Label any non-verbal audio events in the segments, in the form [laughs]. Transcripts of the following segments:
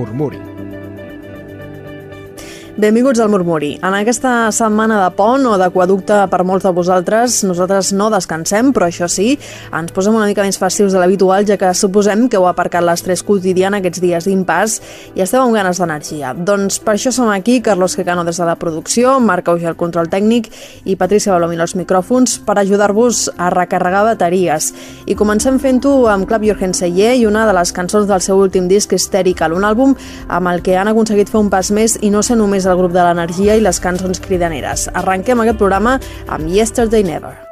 Murmuri. Benvinguts al Murmuri. En aquesta setmana de pont o d'aquaducte per molts de vosaltres, nosaltres no descansem, però això sí, ens posem una mica més fàcils de l'habitual, ja que suposem que heu aparcat l'estrès quotidià aquests dies d'impàs i esteu amb ganes d'energia. Doncs per això som aquí, Carlos Quecano des de la producció, Marc Auger el control tècnic i Patricia Balomino els micròfons per ajudar-vos a recarregar bateries. I comencem fent-ho amb Club Jorgen Seyer i una de les cançons del seu últim disc, Hysterical, un àlbum amb el que han aconseguit fer un pas més i no ser només del grup de l'energia i les cançons cridaneres. Arrenquem aquest programa amb Yesterday Never.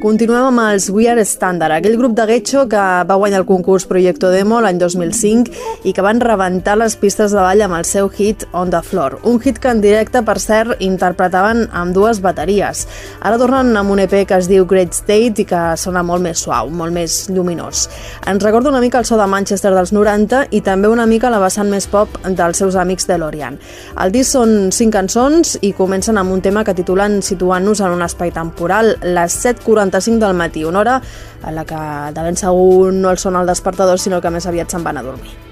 Continuem amb els We Are Standard, aquell grup de Getxo que va guanyar el concurs Proyecto Demo l'any 2005 i que van rebentar les pistes de ball amb el seu hit On the Floor. Un hit que en directe, per cert, interpretaven amb dues bateries. Ara tornen amb un EP que es diu Great State i que sona molt més suau, molt més lluminós. Ens recorda una mica el so de Manchester dels 90 i també una mica la vessant més pop dels seus amics de Lorient. El disc són cinc cançons i comencen amb un tema que titulen situant-nos en un espai temporal, les 7.40 45 del matí, una hora en la que de ben segur no el sona el despertador, sinó que més aviat se'n van a dormir.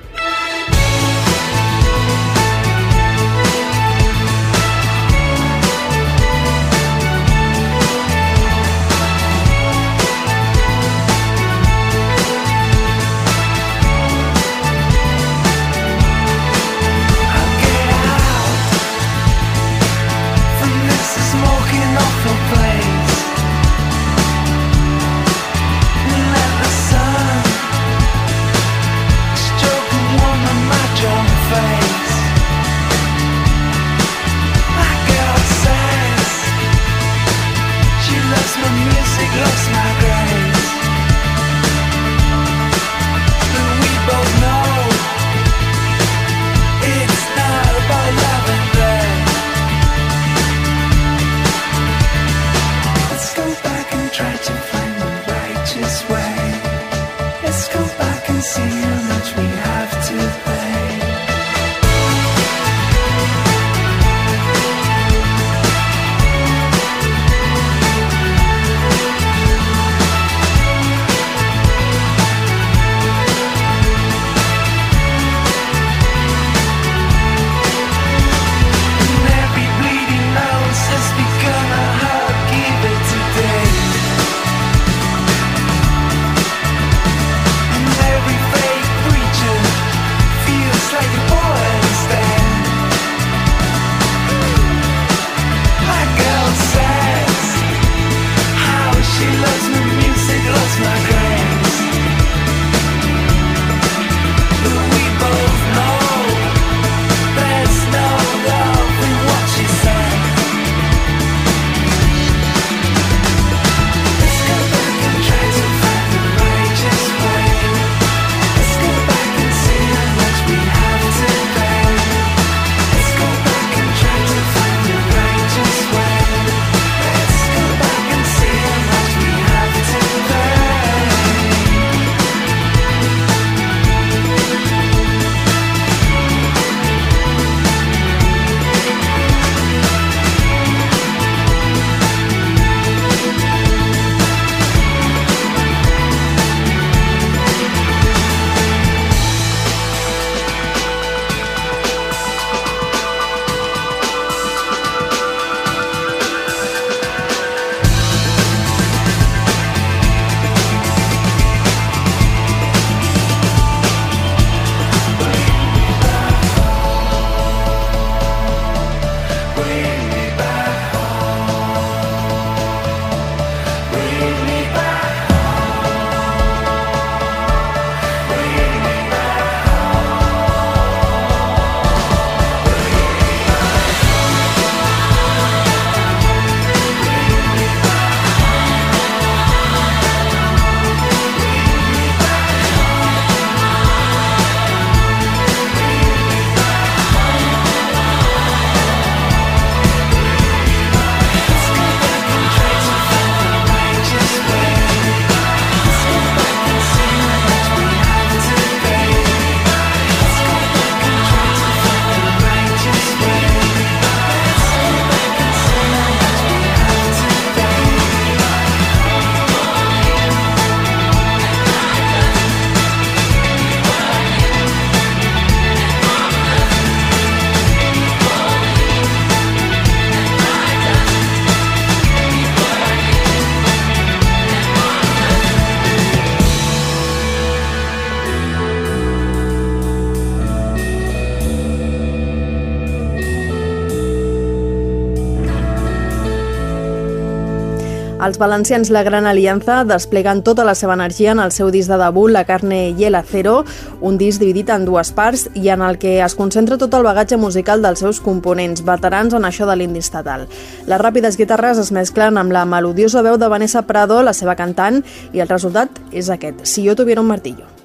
Els valencians La Gran Alianza despleguen tota la seva energia en el seu disc de debut, La carne y el acero, un disc dividit en dues parts i en el que es concentra tot el bagatge musical dels seus components, veterans en això de l'indi estatal. Les ràpides guitarres es mesclen amb la melodiosa veu de Vanessa Prado, la seva cantant, i el resultat és aquest, Si yo tuviera un martillo.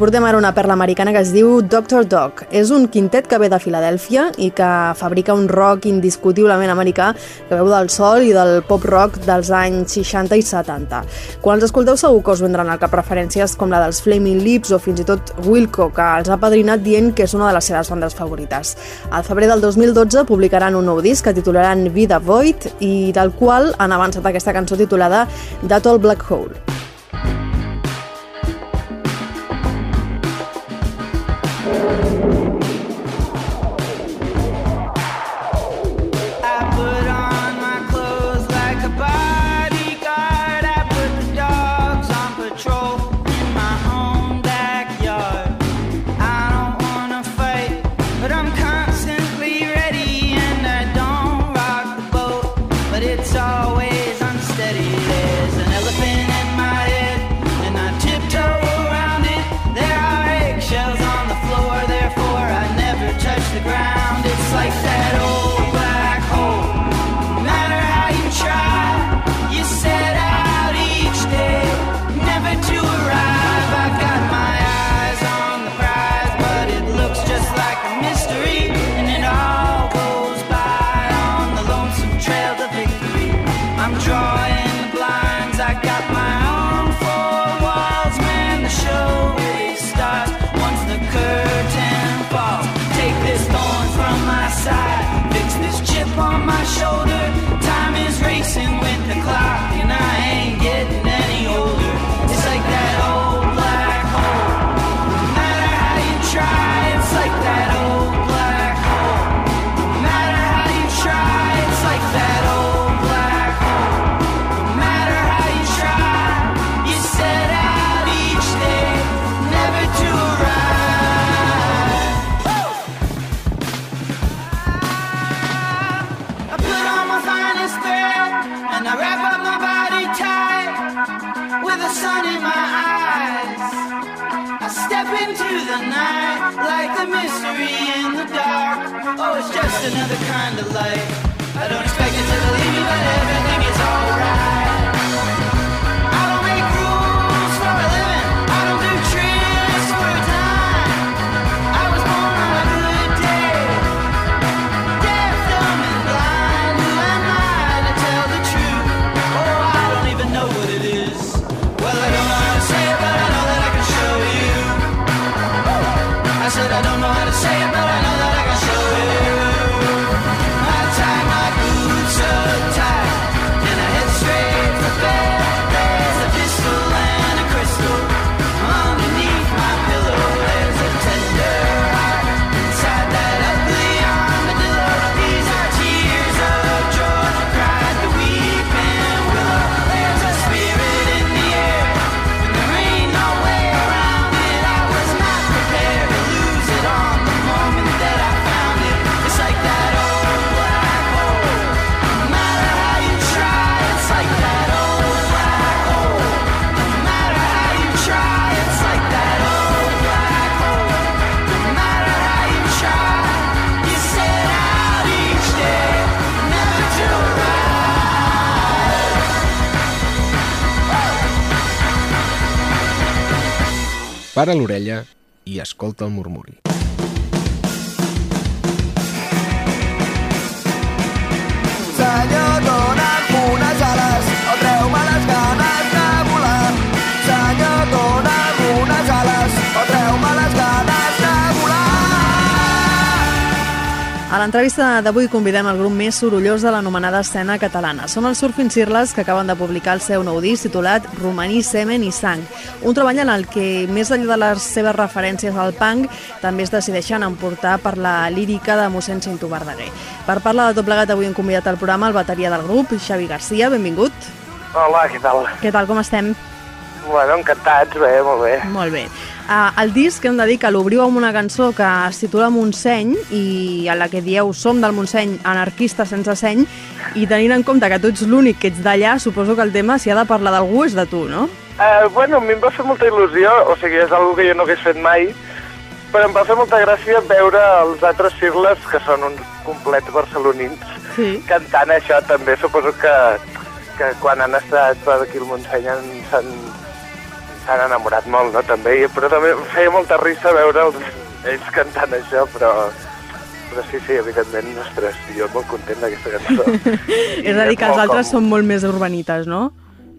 Portem ara una perla americana que es diu Doctor Dog. És un quintet que ve de Filadèlfia i que fabrica un rock indiscutiblement americà que veu del sol i del pop rock dels anys 60 i 70. Quan els escolteu segur que us vendran al cap referències com la dels Flaming Lips o fins i tot Wilco, que els ha padrinat dient que és una de les seves bandes favorites. Al febrer del 2012 publicaran un nou disc que titularan Vida Void i del qual han avançat aquesta cançó titulada That All Black Hole. Para l'orella i escolta el murmuri. Senyor, l'entrevista d'avui convidem el grup més sorollós de l'anomenada escena catalana. Són els Surfing Cirles que acaben de publicar el seu nou disc titulat Romaní, Semen i Sang. Un treball en el que, més enllà de les seves referències al punk, també es decideixen emportar per la lírica de mossèn Cinto Verdaguer. Per parlar de tot plegat, avui hem convidat al programa el bateria del grup, Xavi Garcia. Benvingut. Hola, què tal? Què tal, com estem? Bueno, encantats, bé, molt bé. Molt bé. Uh, el disc hem de dir que l'obriu amb una cançó que es titula Montseny i a la que dieu Som del Montseny, anarquista sense seny i tenint en compte que tu ets l'únic que ets d'allà, suposo que el tema, si ha de parlar d'algú, és de tu, no? Uh, bueno, a mi em va fer molta il·lusió, o sigui, és una que jo no hagués fet mai, però em va fer molta gràcia veure els altres cirles, que són uns complets barcelonins, Sí. cantant això també. Suposo que, que quan han estat per aquí al Montseny han- s'han s'han enamorat molt, no?, també. Però també feia molta risa veure els, ells cantant això, però... Però sí, sí, evidentment, ostres, jo molt content d'aquesta cançó. [laughs] És a dir, que els altres com- són molt més urbanites, no?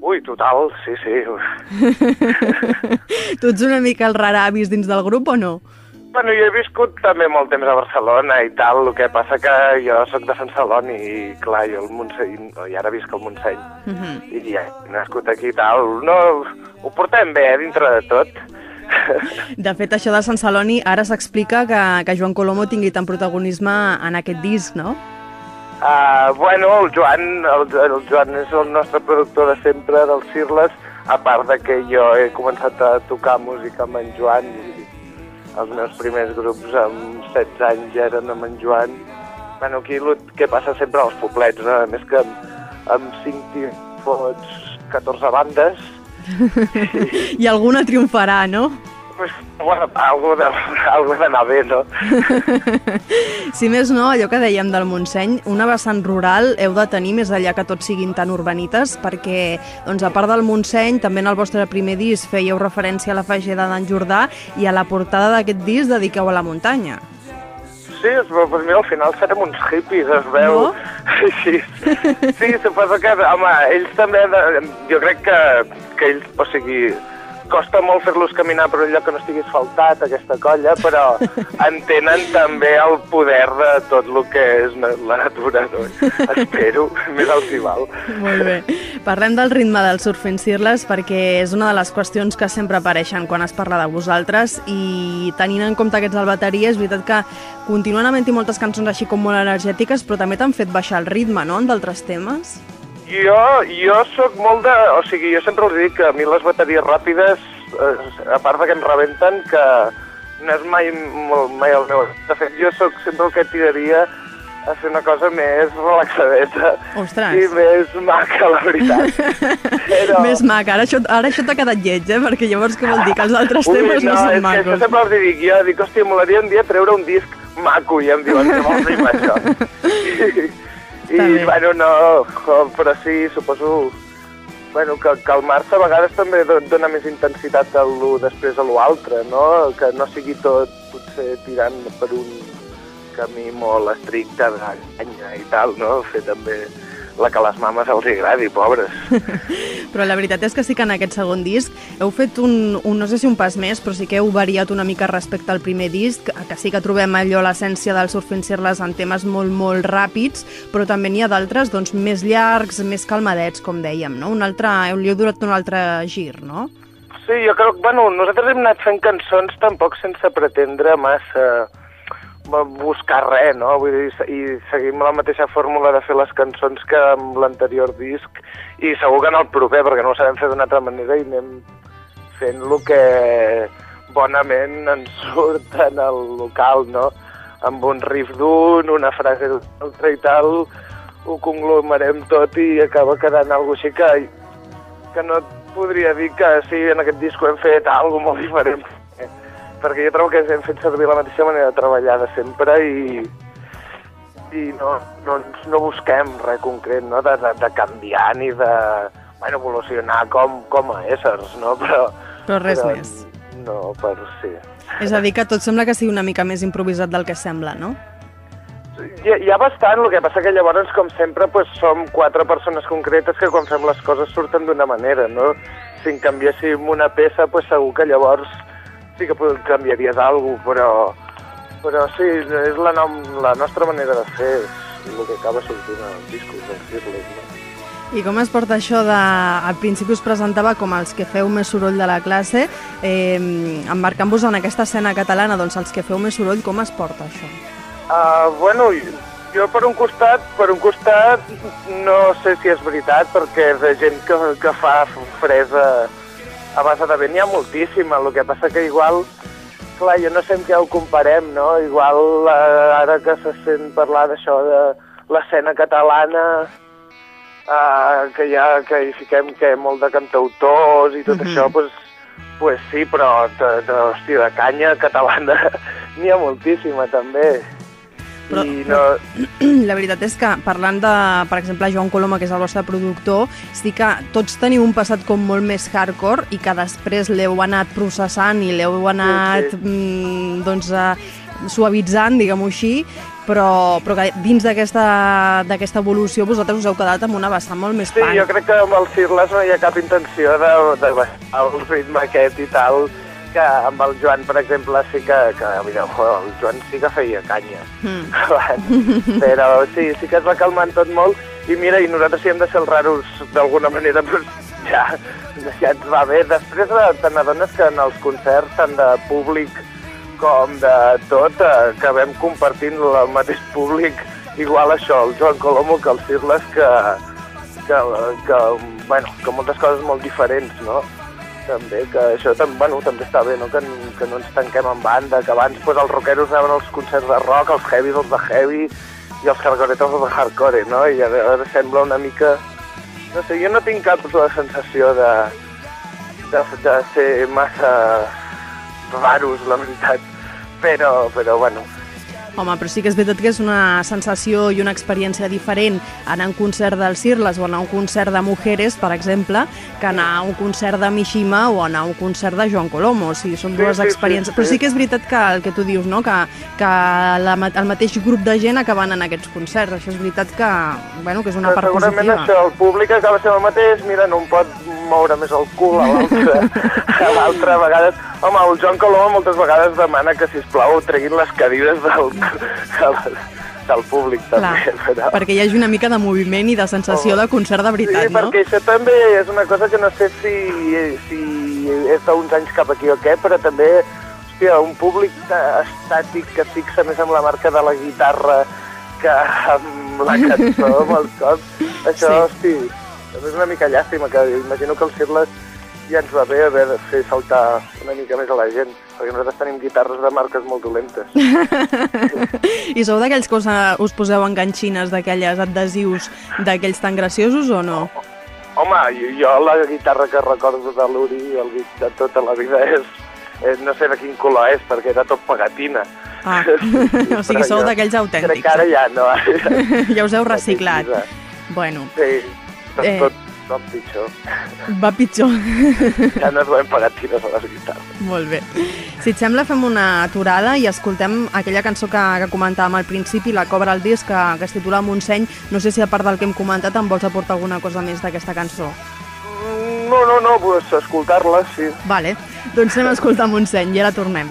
Ui, total, sí, sí. [laughs] tu ets una mica el raravis dins del grup o no? Bueno, jo he viscut també molt temps a Barcelona i tal, el que passa que jo sóc de Sant Celoni i, clar, jo al Montseny, i ara visc al Montseny, Uh -huh. i ja he nascut aquí i tal. No, ho portem bé, eh, dintre de tot. De fet, això de Sant Celoni ara s'explica que, que Joan Colomo tingui tant protagonisme en aquest disc, no? Uh, bueno, el Joan, el, el Joan és el nostre productor de sempre dels Cirles, a part de que jo he començat a tocar música amb en Joan i els meus primers grups amb 16 anys ja eren amb en Joan. Bueno, aquí el que passa sempre als poblets, no? A més que amb, amb 5 fots 14 bandes, [laughs] I alguna triomfarà, no? Pues, bueno, algo de, [laughs] algo d'anar bé, no? [laughs] Si més no, allò que dèiem del Montseny, una vessant rural heu de tenir més enllà que tots siguin tan urbanites, perquè, doncs, a part del Montseny, també en el vostre primer disc fèieu referència a la fageda d'en Jordà i a la portada d'aquest disc dediqueu a la muntanya. Sí, es, pues mira, al final serem uns hippies, es veu. No? [laughs] Sí, sí, suposo que, home, ells també, jo crec que, que ells, o sigui, costa molt fer-los caminar per un lloc que no estigui asfaltat, aquesta colla, però [laughs] entenen també el poder de tot el que és la natura, no? Espero, més val. Molt bé. Parlem del ritme del Surfing Cirles perquè és una de les qüestions que sempre apareixen quan es parla de vosaltres i tenint en compte aquests al bateria és veritat que continuen havent-hi moltes cançons així com molt energètiques però també t'han fet baixar el ritme, no?, en d'altres temes. Jo, jo sóc molt de... O sigui, jo sempre els dic que a mi les bateries ràpides, eh, a part de que em rebenten, que no és mai, molt, mai el meu... De fet, jo sóc sempre el que tiraria a fer una cosa més relaxadeta. Ostres. I més maca, la veritat. [laughs] Però... Més maca. Ara això, ara això t'ha quedat lleig, eh? Perquè llavors què vol dir? Que els altres Ui, temes no, no, són és que això macos. sempre els dic jo, dic, hòstia, molaria un dia treure un disc maco, i em diuen, què vols dir això? I, [laughs] Està i bé. bueno, no, però sí, suposo bueno, que calmar-se a vegades també do- dona més intensitat a l'u després a l'altre, no? Que no sigui tot potser tirant per un camí molt estricte de canya i tal, no? Fer també la que a les mames els agradi, pobres. [laughs] Però la veritat és que sí que en aquest segon disc heu fet un, un, no sé si un pas més, però sí que heu variat una mica respecte al primer disc, que sí que trobem allò l'essència del Surfing Cirles en temes molt, molt ràpids, però també n'hi ha d'altres doncs, més llargs, més calmadets, com dèiem, no? Un altre, li heu donat un altre gir, no? Sí, jo crec que, bueno, nosaltres hem anat fent cançons tampoc sense pretendre massa buscar res, no? Vull dir, i seguim la mateixa fórmula de fer les cançons que amb l'anterior disc i segur que en el proper, perquè no ho sabem fer d'una altra manera i anem fent el que bonament ens surt en el local, no? Amb un riff d'un, una frase d'un altre i tal, ho conglomerem tot i acaba quedant alguna així que, que no podria dir que sí, en aquest disc hem fet alguna molt diferent perquè jo trobo que hem fet servir la mateixa manera de treballar de sempre i, i no, no, no busquem res concret no? de, de, de canviar ni de bueno, evolucionar com, com a éssers, no? Però, Però res més. No, per sí. És a dir, que tot sembla que sigui una mica més improvisat del que sembla, no? Hi, hi ha bastant, el que passa que llavors, com sempre, pues, som quatre persones concretes que quan fem les coses surten d'una manera, no? Si en canviéssim una peça, pues, segur que llavors sí que canviaries alguna cosa, però, però sí, és la, nom, la nostra manera de fer, és el que acaba sortint als discos dels Cirles, no? I com es porta això de... Al principi us presentava com els que feu més soroll de la classe, eh, embarcant-vos en aquesta escena catalana, doncs els que feu més soroll, com es porta això? Uh, bueno, jo per un costat, per un costat no sé si és veritat, perquè de gent que, que fa fresa a base de vent n'hi ha moltíssima, el que passa que igual, clar, jo no sé amb què ho comparem, no? Igual uh, ara que se sent parlar d'això de l'escena catalana, uh, que ja que hi fiquem que molt de cantautors i tot Mhm. això, doncs pues sí, però de, de, hòstia, de canya catalana [laughs] n'hi ha moltíssima també. Però- I no... [clears throat] La veritat és que parlant de, per exemple, Joan Coloma, que és el vostre productor, sí que tots teniu un passat com molt més hardcore i que després l'heu anat processant i l'heu anat sí. mm, doncs, eh, suavitzant, diguem-ho així, però, però que dins d'aquesta evolució vosaltres us heu quedat amb una vessant molt més Sí, punk. jo crec que amb els Cirles no hi ha cap intenció de, de baixar el ritme aquest i tal, que amb el Joan, per exemple, sí que, que mira, el Joan sí que feia canya. Mm. [laughs] abans. Però sí, sí que es va calmant tot molt i mira, i nosaltres si hem de ser els raros d'alguna manera, doncs ja, ja ens va bé. Després te n'adones que en els concerts, tant de públic com de tot, eh, acabem compartint el mateix públic, igual això, el Joan Colomo que els Cirles, que, que, que, bueno, que moltes coses molt diferents, no? També, que això tam, bueno, també està bé, no? Que, que no ens tanquem en banda, que abans pues, els rockeros anaven als concerts de rock, els heavies els de heavy i els hardcoretos els de hardcore, no? I ara sembla una mica... No sé, jo no tinc cap la sensació de, de, de ser massa raros, la veritat, però, però bueno, Home, però sí que és veritat que és una sensació i una experiència diferent anar a un concert dels Cirles o anar a un concert de Mujeres, per exemple, que anar a un concert de Mishima o anar a un concert de Joan Colomo. O sigui, són Sí, dues sí, sí, experiències. sí. Però sí que és veritat que el que tu dius, no? que, que la, el mateix grup de gent acaben en aquests concerts. Això és veritat que, bueno, que és una Però part segurament positiva. això, el públic acaba sent el mateix, mira, no em pot moure més el cul a l'altre, a l'altre a vegades. Home, el Joan Coloma moltes vegades demana que, sisplau, treguin les cadires del, del, públic, Clar, també. Però... perquè hi hagi una mica de moviment i de sensació Home. de concert de veritat, sí, no? perquè això també és una cosa que no sé si, si és d'uns anys cap aquí o què, però també, hòstia, un públic estàtic que fixa més amb la marca de la guitarra que amb la [laughs] cançó, amb els cops, això, Sí. hosti, també és una mica llàstima, que imagino que els Cirles ja ens va bé haver de fer saltar una mica més a la gent, perquè nosaltres tenim guitarres de marques molt dolentes. [laughs] I sou d'aquells que us, eh, us poseu enganxines d'aquelles adhesius d'aquells tan graciosos o no? Home, jo, la guitarra que recordo de l'Uri el de tota la vida és, és, no sé de quin color és, perquè era tot pegatina. Ah, [laughs] [laughs] o sigui, sou d'aquells Crec autèntics. que ara ja no. Ja us heu reciclat. Bueno, Sí, tot, Eh. tot, tot pitjor. va pitjor. [laughs] Ja no es veuen pegatines a les guitarres. Molt bé. Si et sembla, fem una aturada i escoltem aquella cançó que, que comentàvem al principi, la cobra al disc, que, que es titula Montseny. No sé si a part del que hem comentat em vols aportar alguna cosa més d'aquesta cançó. No, no, no, pues escoltar-la, sí. Vale, doncs anem a escoltar Montseny i ara tornem.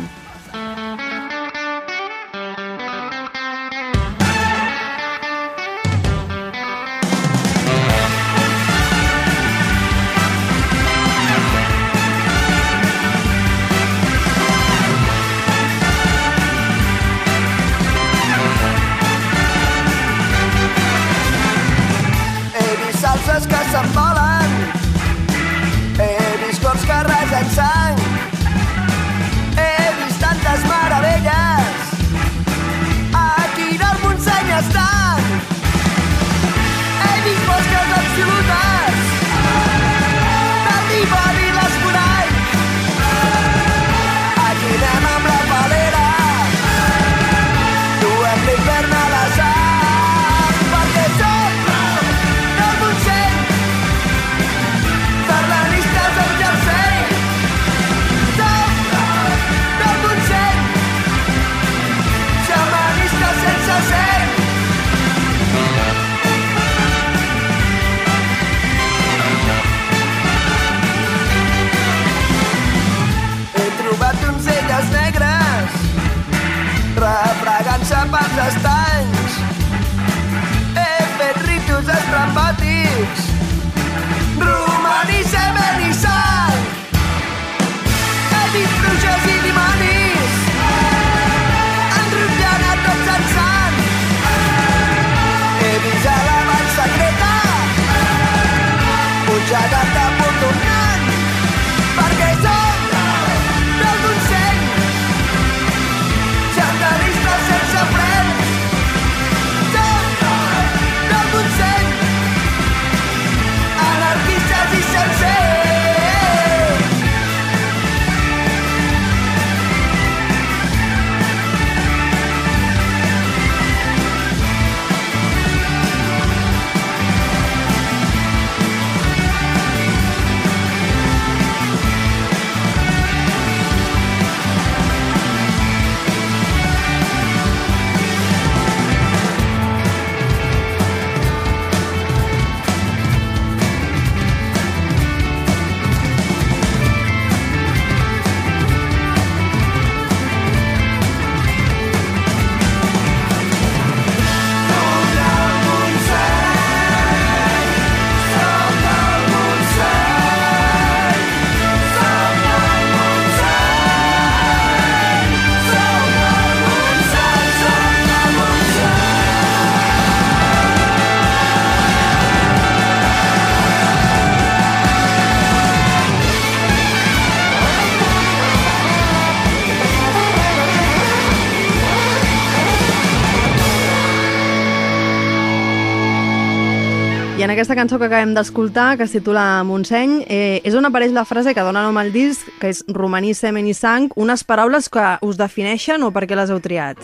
Aquesta cançó que acabem d'escoltar, que es titula Montseny, eh, és on apareix la frase que dona nom al disc, que és romaní, semen i sang, unes paraules que us defineixen o per què les heu triat?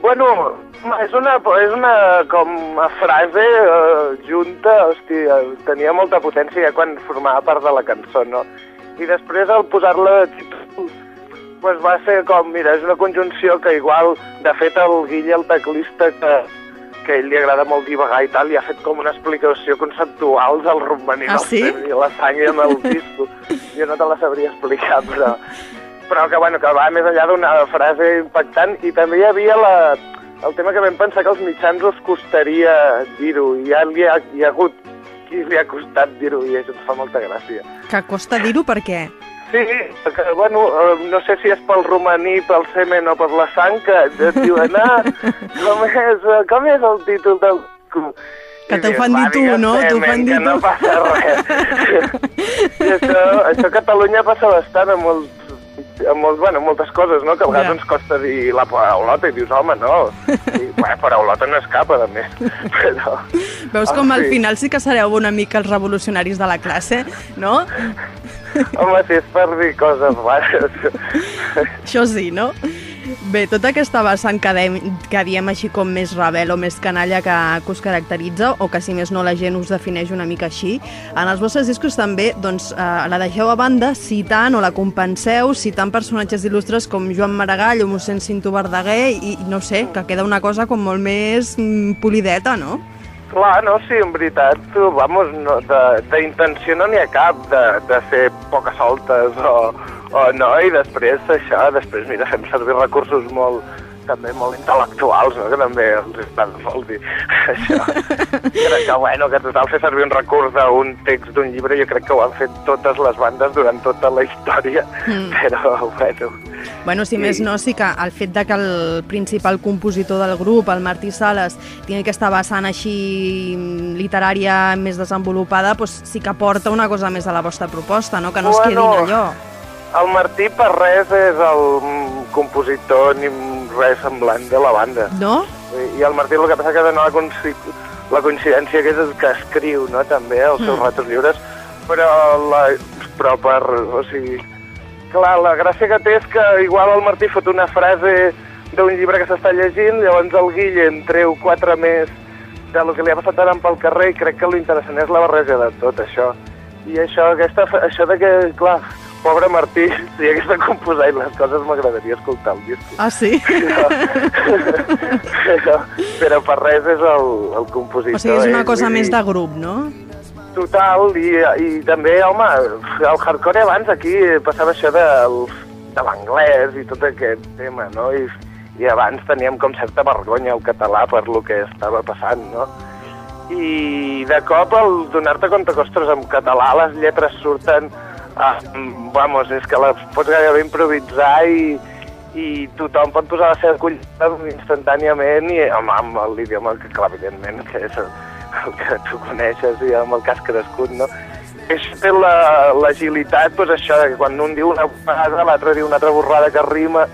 Bueno, és una, és una com a frase eh, junta, hosti, eh, tenia molta potència ja quan formava part de la cançó, no? I després al posar-la pues va ser com, mira, és una conjunció que igual, de fet, el Guille, el teclista, que, que a ell li agrada molt divagar i tal, i ha fet com una explicació conceptual del romaní, Ah, sí? i la sang i el disco. [laughs] Jo no te la sabria explicar, però però que, bueno, que va més enllà d'una frase impactant i també hi havia la, el tema que vam pensar que als mitjans us costaria dir-ho i ja li ha, hi ha hagut qui li ha costat dir-ho i això ens fa molta gràcia. Que costa dir-ho per què? Sí, perquè, bueno, eh, no sé si és pel romaní, pel semen o per la sang, que et diuen, ah, [laughs] com és, eh, com és el títol del... disco?" Que t'ho fan dir "Va, tu, no? T'ho fan dir que no tu." passa res. [laughs] Això, això a Catalunya passa bastant amb molts amb molt, bueno, moltes coses, no? Que a vegades Ja. ens costa dir la paraulota i dius, home, no. I, [laughs] bueno, paraulota no escapa, a més. Però... Veus Ah, com al sí. final sí que sereu una mica els revolucionaris de la classe, no? Home, si és per dir coses rares. Això sí, no? Bé, tota aquesta vessant que, dèiem, que diem així com més rebel o més canalla que, que us caracteritza, o que si més no la gent us defineix una mica així, en els vostres discos també doncs, eh, la deixeu a banda citant o la compenseu citant personatges il·lustres com Joan Maragall o mossèn Cinto Verdaguer i no sé, que queda una cosa com molt més mm, polideta, no? Clar, no, sí, en veritat, vamos, no, d'intenció no n'hi ha cap de, de fer poques soltes o, o no, i després això, després, mira, fem servir recursos molt, també molt intel·lectuals, no? que també els estan molt dir això. [laughs] crec que, bueno, que total fer servir un recurs d'un text d'un llibre, jo crec que ho han fet totes les bandes durant tota la història, mm. però, bueno, Bueno, si Sí. més no, sí que el fet de que el principal compositor del grup, el Martí Sales, tingui aquesta vessant així mm, literària més desenvolupada, doncs sí que aporta una cosa més a la vostra proposta, no? que no es quedin Bueno, allò. El Martí per res és el mm, compositor ni res semblant de la banda. No? I el Martí el que passa que dona la, la coincidència que és el que escriu, no?, també, els seus Mm. ratos lliures, però, la, però per, o sigui, clar, la gràcia que té és que igual el Martí fot una frase d'un llibre que s'està llegint, llavors el Guille en treu quatre més de lo que li ha passat ara pel carrer i crec que l'interessant és la barreja de tot això. I això, aquesta, això de que, clar, pobre Martí, [laughs] si hagués de composar i les coses m'agradaria escoltar el disc. Ah, sí? [laughs] però, però per res és el, el compositor. O sigui, és una eh? cosa Vull més de grup, no? Total, i, i també, home, el hardcore abans aquí passava això del, de l'anglès i tot aquest tema, no? I, I abans teníem com certa vergonya al català per lo que estava passant, no? I de cop, al donar-te compte que, ostres, en català les lletres surten... Ah, vamos, és que les pots gairebé improvisar i, i tothom pot posar la seva collita instantàniament i amb, amb l'idioma que, clar, evidentment, que és el, el que tu coneixes i amb el que has crescut, no? Això té la- l'agilitat, doncs això, que quan un diu una vegada, l'altre diu una altra borrada que rima,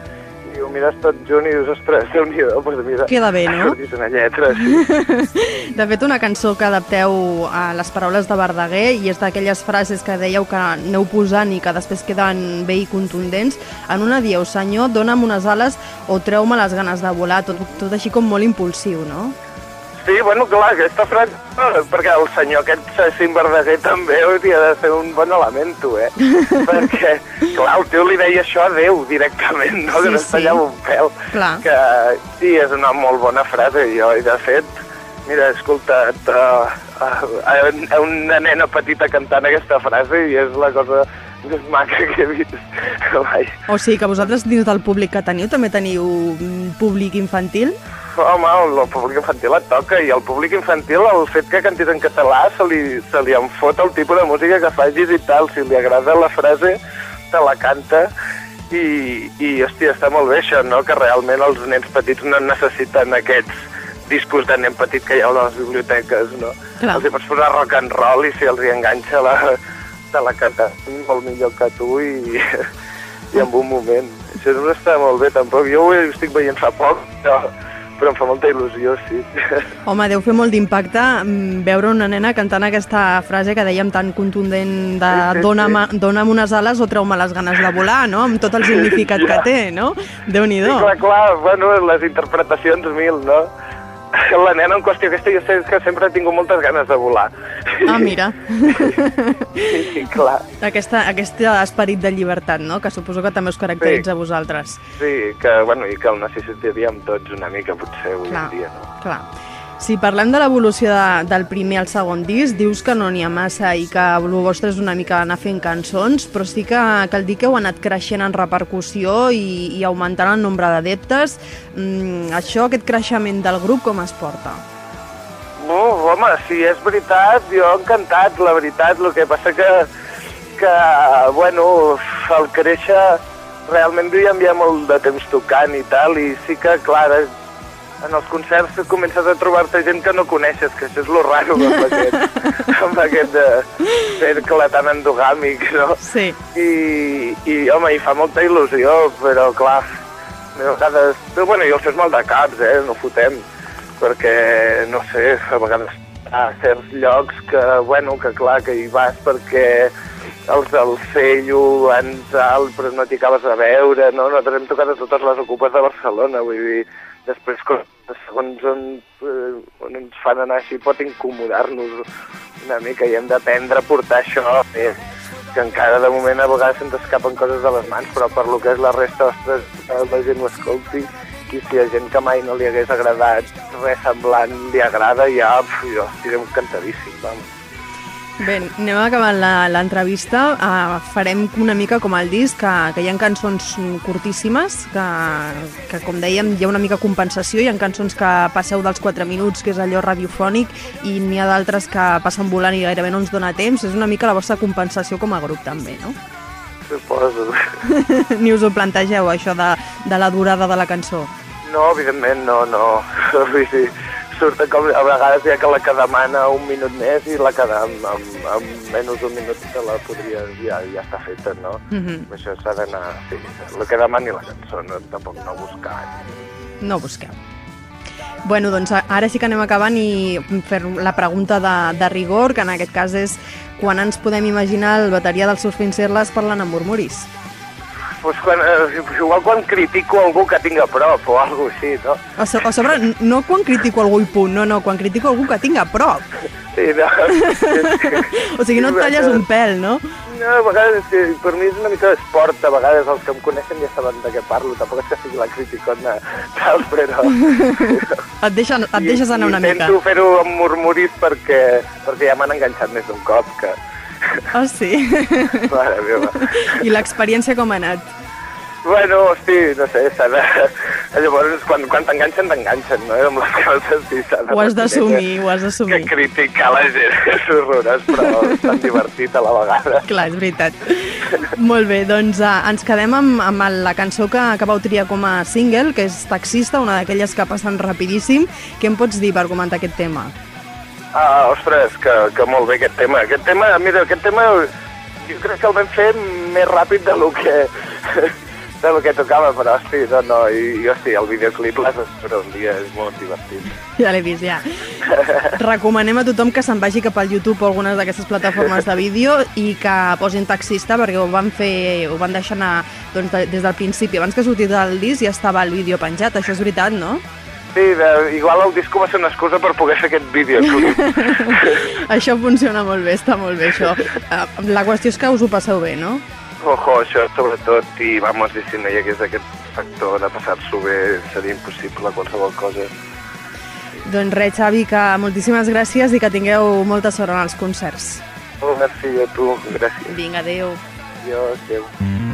i ho mires tot junt i dius, ostres, déu-n'hi-do, doncs mira... Queda bé, no? Ha una lletra, sí. [laughs] De fet, una cançó que adapteu a les paraules de Verdaguer i és d'aquelles frases que dèieu que aneu posant i que després queden bé i contundents. En una dieu, senyor, dona'm unes ales o treu-me les ganes de volar, tot, tot així com molt impulsiu, no? Sí, bueno, clar, aquesta frase, eh, perquè el senyor aquest Cecín Verdaguer també hauria de ser un bon elemento, eh? [laughs] perquè, clar, el tio li deia això a Déu directament, no? Sí, que es sí. un pèl. Clar. Que sí, és una molt bona frase, jo, i de fet, mira, he escoltat uh, uh, a una nena petita cantant aquesta frase i és la cosa més maca que he vist [laughs] mai. O sigui que vosaltres dins del públic que teniu també teniu públic infantil? Home, el, el públic infantil et toca i el públic infantil, el fet que cantis en català, se li, se li enfot el tipus de música que facis i tal. Si li agrada la frase, te la canta i, i hòstia, està molt bé això, no? Que realment els nens petits no necessiten aquests discos de nen petit que hi ha a les biblioteques, no? Clar. Els hi pots posar rock and roll i si els hi enganxa la, te la canta molt millor que tu i, [laughs] i en un moment. Això no està molt bé, tampoc. Jo ho estic veient fa poc, però, però em fa molta il·lusió, sí. [laughs] Home, deu fer molt d'impacte mm, veure una nena cantant aquesta frase que dèiem tan contundent de Sí, sí, dona'm, sí. dona'm unes ales o treu-me les ganes de volar, no? Amb tot el significat [laughs] que Ja. té, no? Déu-n'hi-do. Sí, clar, clar, bueno, les interpretacions mil, no? [laughs] La nena en qüestió aquesta jo sé que sempre ha tingut moltes ganes de volar. Ah, mira. [laughs] Sí, clar. Aquesta, aquest esperit de llibertat, no? Que suposo que també us caracteritza Sí. a vosaltres. Sí, que, bueno, i que el necessitaríem tots una mica, potser, avui Clar, en dia, no? clar. Si parlem de l'evolució de, del primer al segon disc, dius que no n'hi ha massa i que el vostre és una mica anar fent cançons, però sí que cal dir que heu anat creixent en repercussió i, i augmentant el nombre d'adeptes. Mm, això, aquest creixement del grup, com es porta? No, home, si és veritat, jo encantat, la veritat. El que passa que, que bueno, al créixer realment duíem ja molt de temps tocant i tal, i sí que, clar, en els concerts comences a trobar-te gent que no coneixes, que això és lo raro amb [laughs] aquest, amb aquest de cercle tan endogàmic, no? Sí. I, i home, hi fa molta il·lusió, però clar, a vegades... Però, bueno, i els fes mal de caps, eh? No fotem, perquè, no sé, a vegades a certs llocs que, bueno, que clar, que hi vas perquè els del cello van tal, però no t'hi acabes de veure, no? Nosaltres hem tocat a totes les ocupes de Barcelona, vull dir, després, segons on, eh, on ens fan anar així, pot incomodar-nos una mica i hem d'aprendre a portar això, eh, que encara de moment a vegades se'ns escapen coses de les mans, però per lo que és la resta, ostres, que la gent ho escolti, i si a gent que mai no li hagués agradat res semblant li agrada, ja, pf, jo estiré encantadíssim, vamos. Bé, anem acabant la- l'entrevista. Uh, farem una mica com el disc, que, que hi ha cançons curtíssimes, que, que com dèiem hi ha una mica compensació, hi ha cançons que passeu dels 4 minuts, que és allò radiofònic, i n'hi ha d'altres que passen volant i gairebé no ens dona temps. És una mica la vostra compensació com a grup també, no? Suposo. [laughs] Ni us ho plantegeu, això de, de la durada de la cançó? No, evidentment no, no. [laughs] Vull dir, surt com a vegades hi ha que la que demana un minut més i la que amb, amb, amb menys d'un minut te la podria, ja, ja està feta, no? Mhm. Això s'ha d'anar, sí, el que demani la cançó, no, tampoc no buscar. No busqueu. Bueno, doncs ara sí que anem acabant i fer la pregunta de, de rigor, que en aquest cas és quan ens podem imaginar el bateria dels seus pincerles parlant amb murmuris? Pues quan, eh, igual quan critico algú que tinc a prop o alguna així, no? O, so, o sobre, no quan critico algú i punt, no, no, quan critico algú que tinc a prop. Sí, no. [laughs] O sigui, no et talles un pèl, no? No, a vegades, sí, per mi és una mica d'esport, a vegades els que em coneixen ja saben de què parlo, tampoc és que sigui la criticona tal, però... [laughs] Et, deixen, et deixes anar una mica. Intento fer-ho amb murmuris perquè, perquè ja m'han enganxat més d'un cop, que... Oh, sí? [laughs] Mare meva. I l'experiència com ha anat? Bueno, hosti, no sé, s'ha de... [laughs] Llavors, quan, quan t'enganxen, t'enganxen, no? Amb les coses, sí, s'ha de... Ho has d'assumir, ho has Que d'assumir. criticar la gent [laughs] és horrorós, però és tan divertit a la vegada. Clar, és veritat. Molt bé, doncs uh, ens quedem amb, amb la cançó que, que vau triar com a single, que és Taxista, una d'aquelles que passen rapidíssim. Què em pots dir per comentar aquest tema? Ah, ostres, que, que molt bé aquest tema. Aquest tema, mira, aquest tema jo crec que el vam fer més ràpid de lo que, de lo que tocava, però hosti, no, no, i, i hosti, el videoclip l'has de veure un dia, és molt divertit. Ja l'he vist, ja. Recomanem a tothom que se'n vagi cap al YouTube o algunes d'aquestes plataformes de vídeo i que posin taxista perquè ho van fer, ho van deixar anar doncs, de, des del principi. Abans que sortís el disc ja estava el vídeo penjat, això és veritat, no? Sí, de, igual el disco va ser una excusa per poder fer aquest videoclip. [laughs] això funciona molt bé, està molt bé això. Eh, La qüestió és que us ho passeu bé, no? Ojo, això sobretot, i vamos, i si no hi hagués aquest factor de passar-s'ho bé, seria impossible qualsevol cosa. Doncs res, Xavi, que moltíssimes gràcies i que tingueu molta sort en els concerts. Oh, merci a tu, gràcies. Vinga, adeu. Adiós, adéu. Bon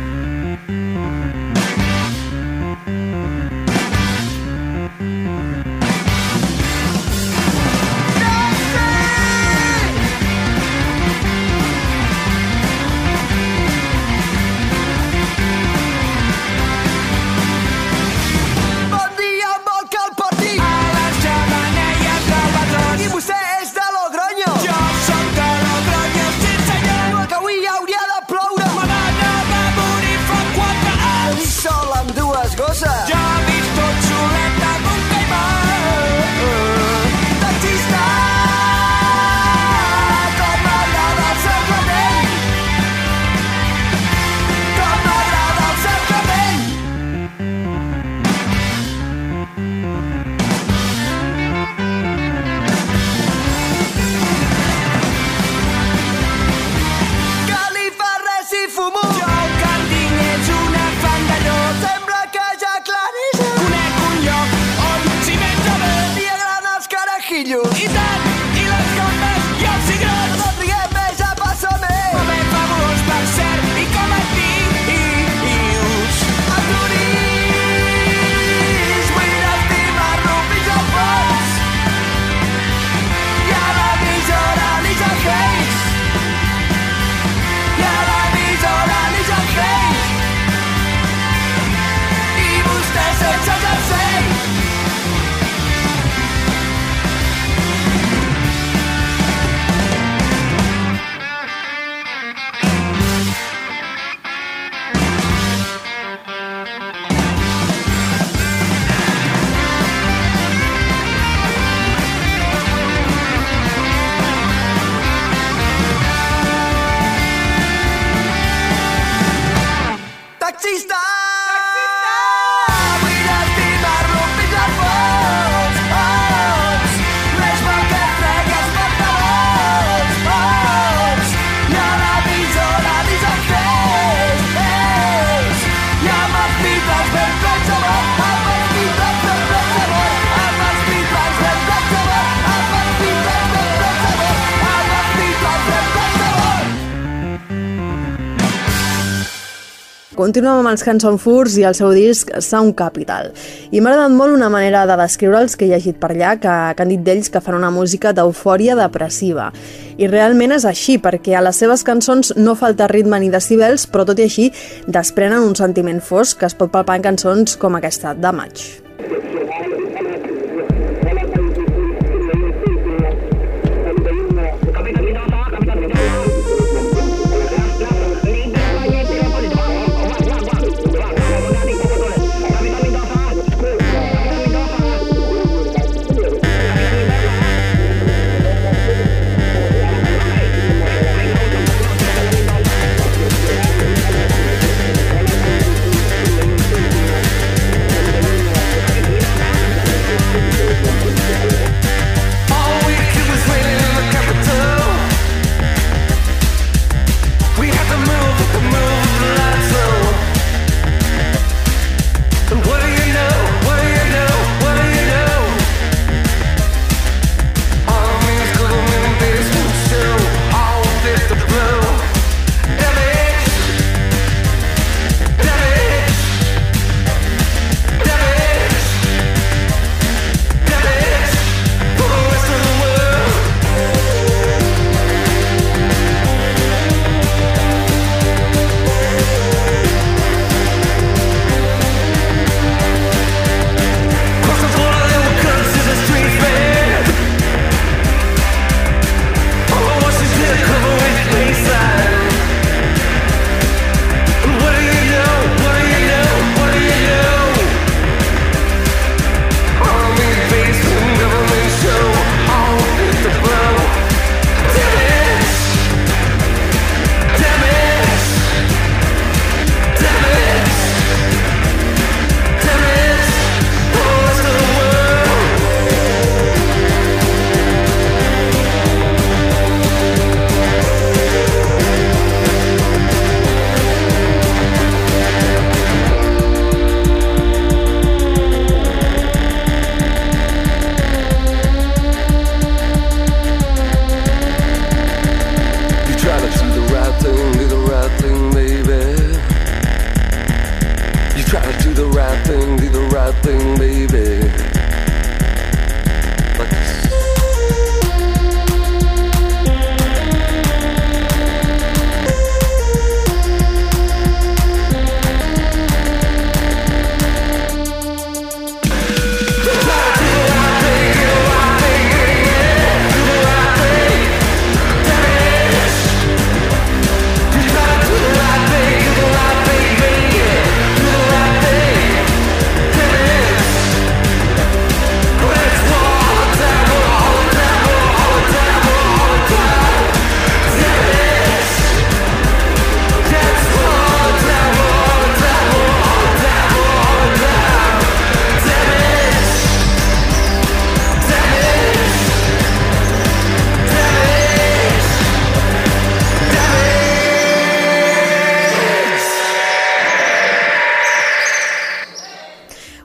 Continuem amb els Hanson Furs i el seu disc Sound Capital. I m'ha agradat molt una manera de descriure'ls que he llegit per allà, que, que han dit d'ells que fan una música d'eufòria depressiva. I realment és així, perquè a les seves cançons no falta ritme ni decibels, però tot i així desprenen un sentiment fosc que es pot palpar en cançons com aquesta, de maig.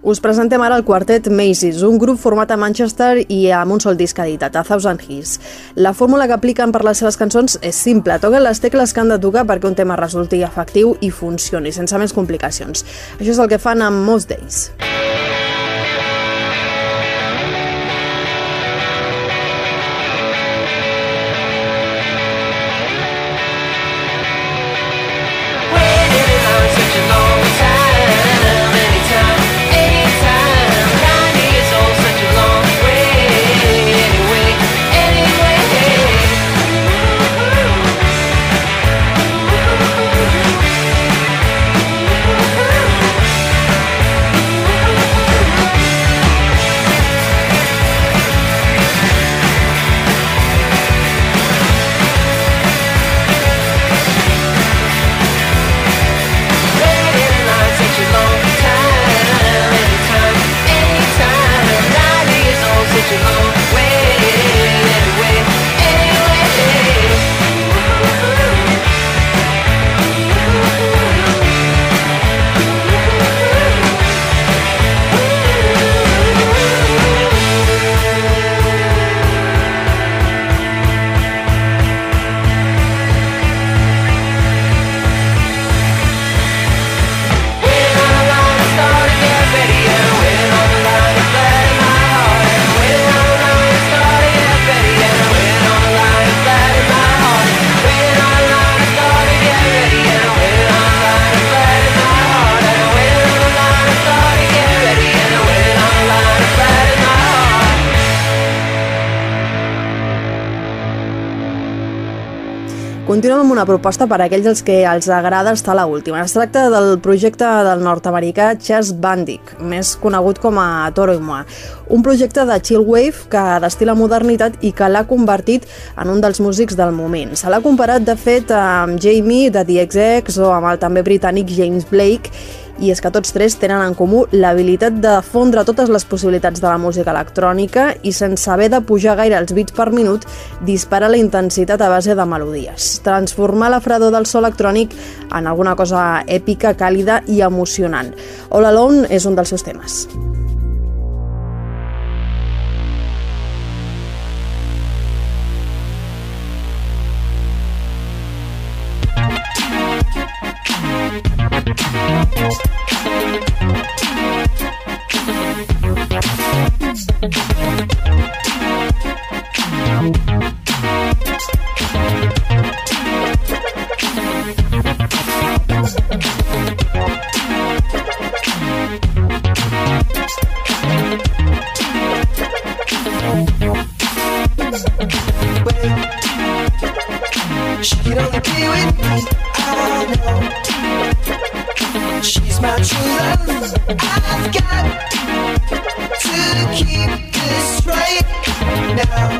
Us presentem ara el quartet Macy's, un grup format a Manchester i amb un sol disc editat, A Thousand His. La fórmula que apliquen per les seves cançons és simple, toquen les tecles que han de tocar perquè un tema resulti efectiu i funcioni, sense més complicacions. Això és el que fan amb Most Days. Anyway, Continuem amb una proposta per a aquells als que els agrada estar a última. Es tracta del projecte del nord-americà Chas Bandic, més conegut com a Toro i Moi. Un projecte de chill wave que destila modernitat i que l'ha convertit en un dels músics del moment. Se l'ha comparat, de fet, amb Jamie de The XX o amb el també britànic James Blake i és que tots tres tenen en comú l'habilitat de fondre totes les possibilitats de la música electrònica i sense haver de pujar gaire els bits per minut, dispara la intensitat a base de melodies. Transformar la fredor del so electrònic en alguna cosa èpica, càlida i emocionant. All Alone és un dels seus temes. Wait. She'd only be with me, I know. She's my true love. I've got to keep this right now.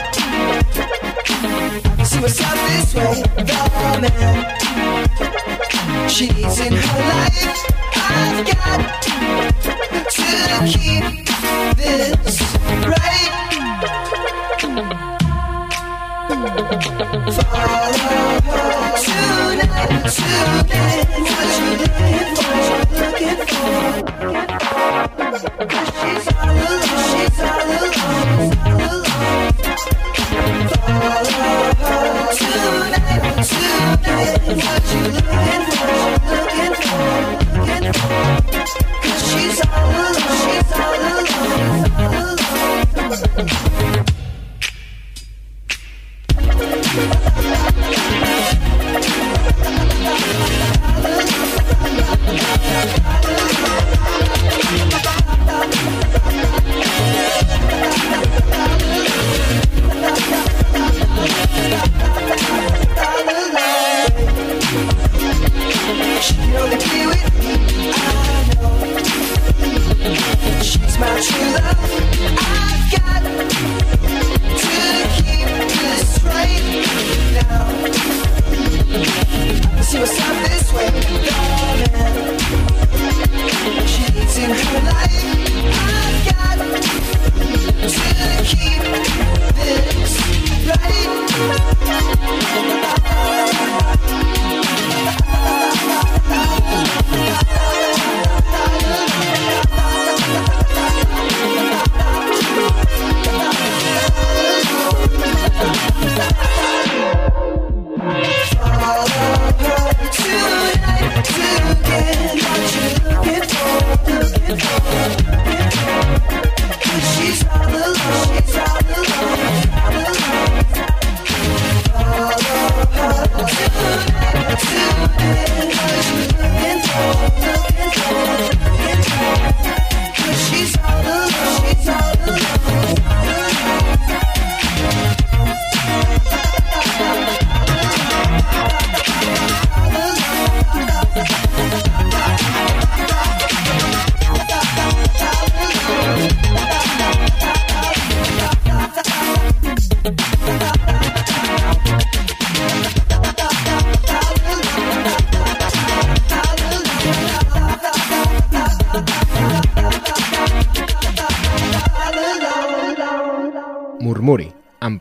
I see myself this way, the man she needs in her life.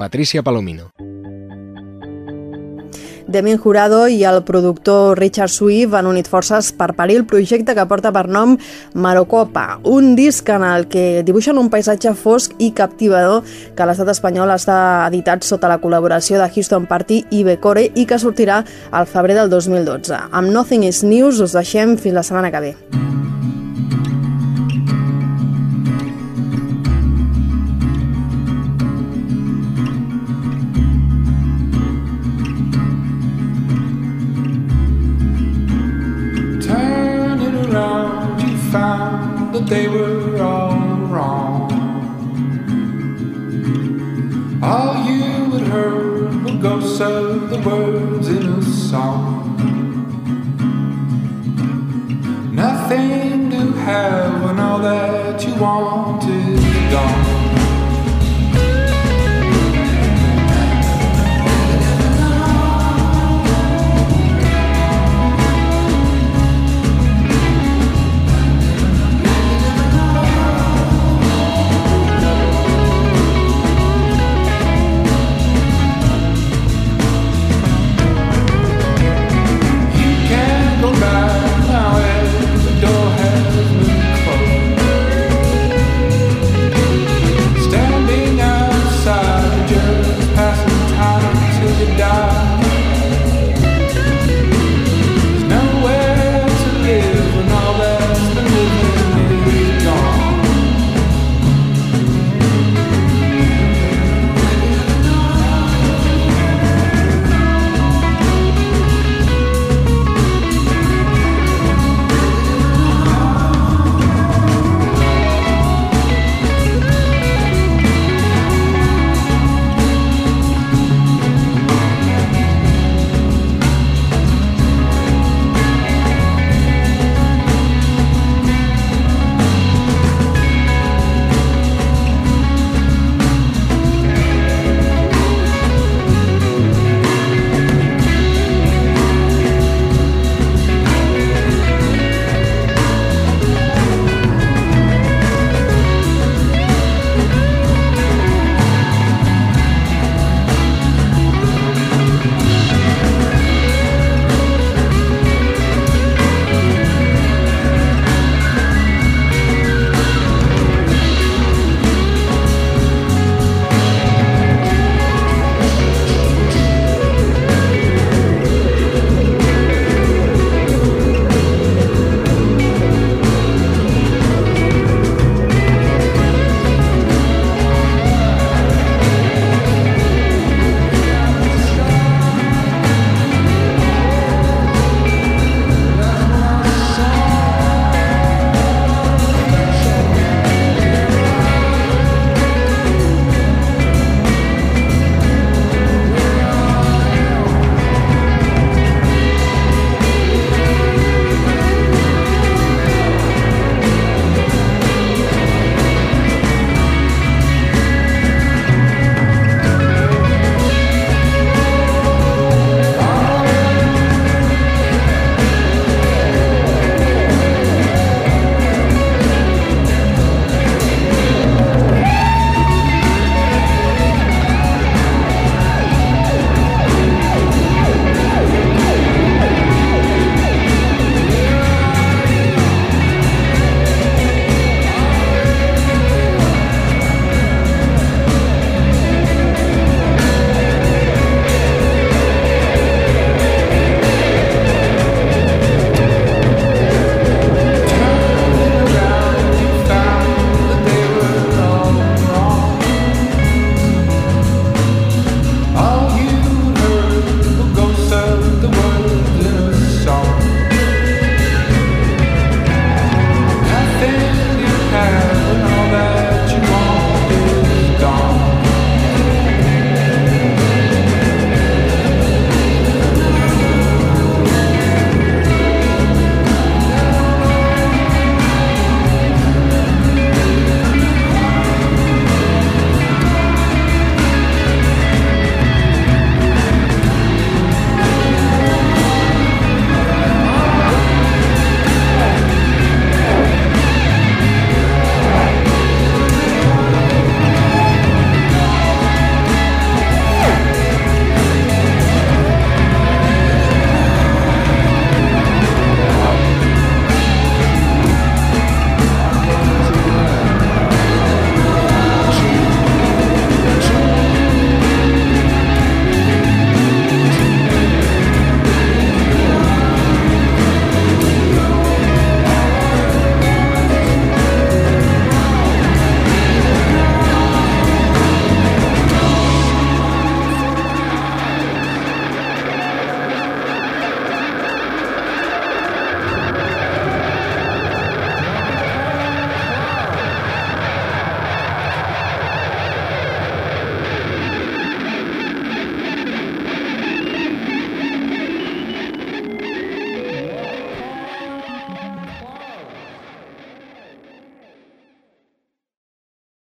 Patricia Palomino. Demi Jurado i el productor Richard Swift han unit forces per parir el projecte que porta per nom Marocopa, un disc en el que dibuixen un paisatge fosc i captivador que l'estat espanyol està editat sota la col·laboració de Houston Party i Becore i que sortirà al febrer del 2012. Amb Nothing is News us deixem fins la setmana que ve. Turn All you had heard were ghosts of the words in a song. Nothing to have when all that you want is gone.